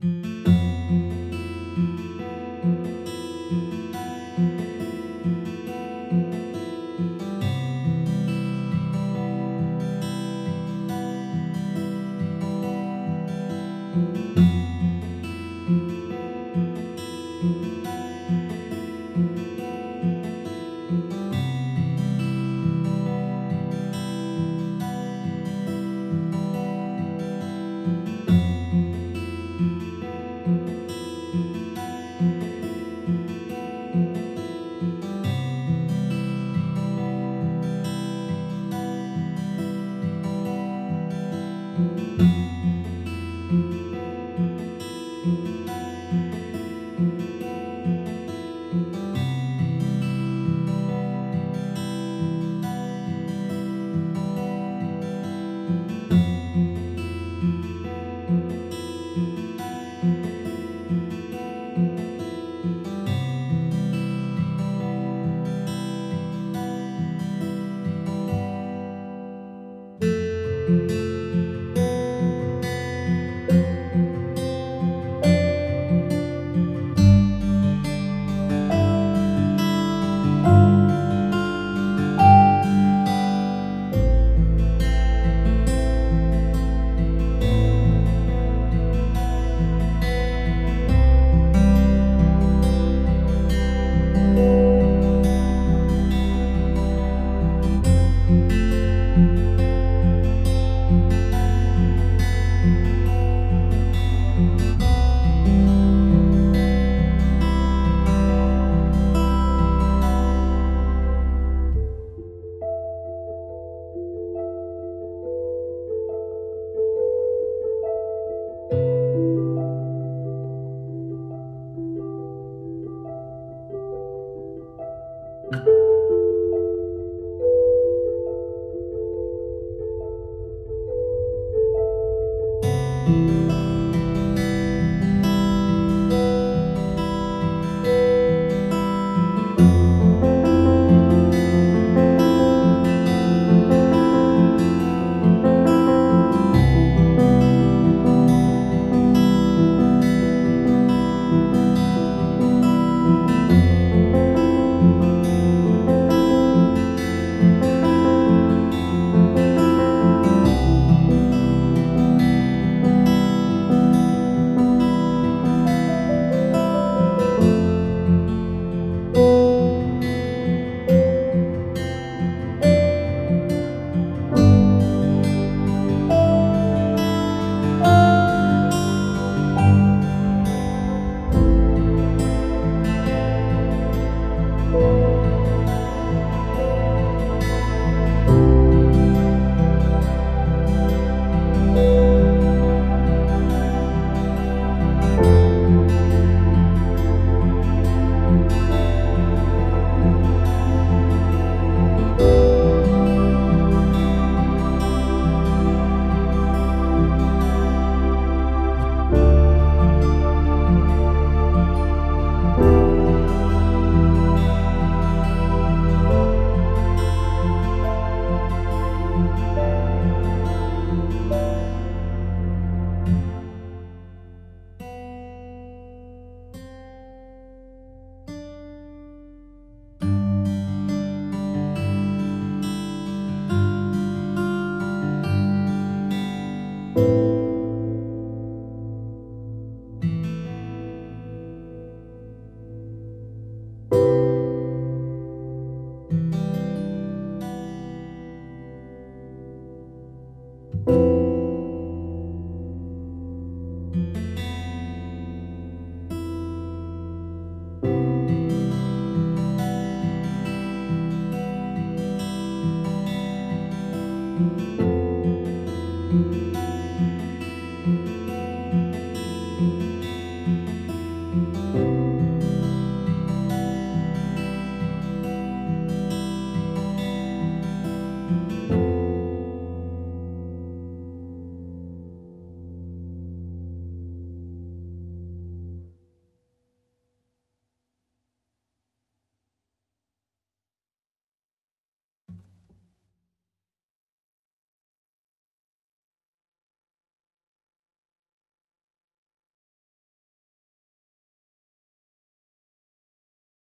you Música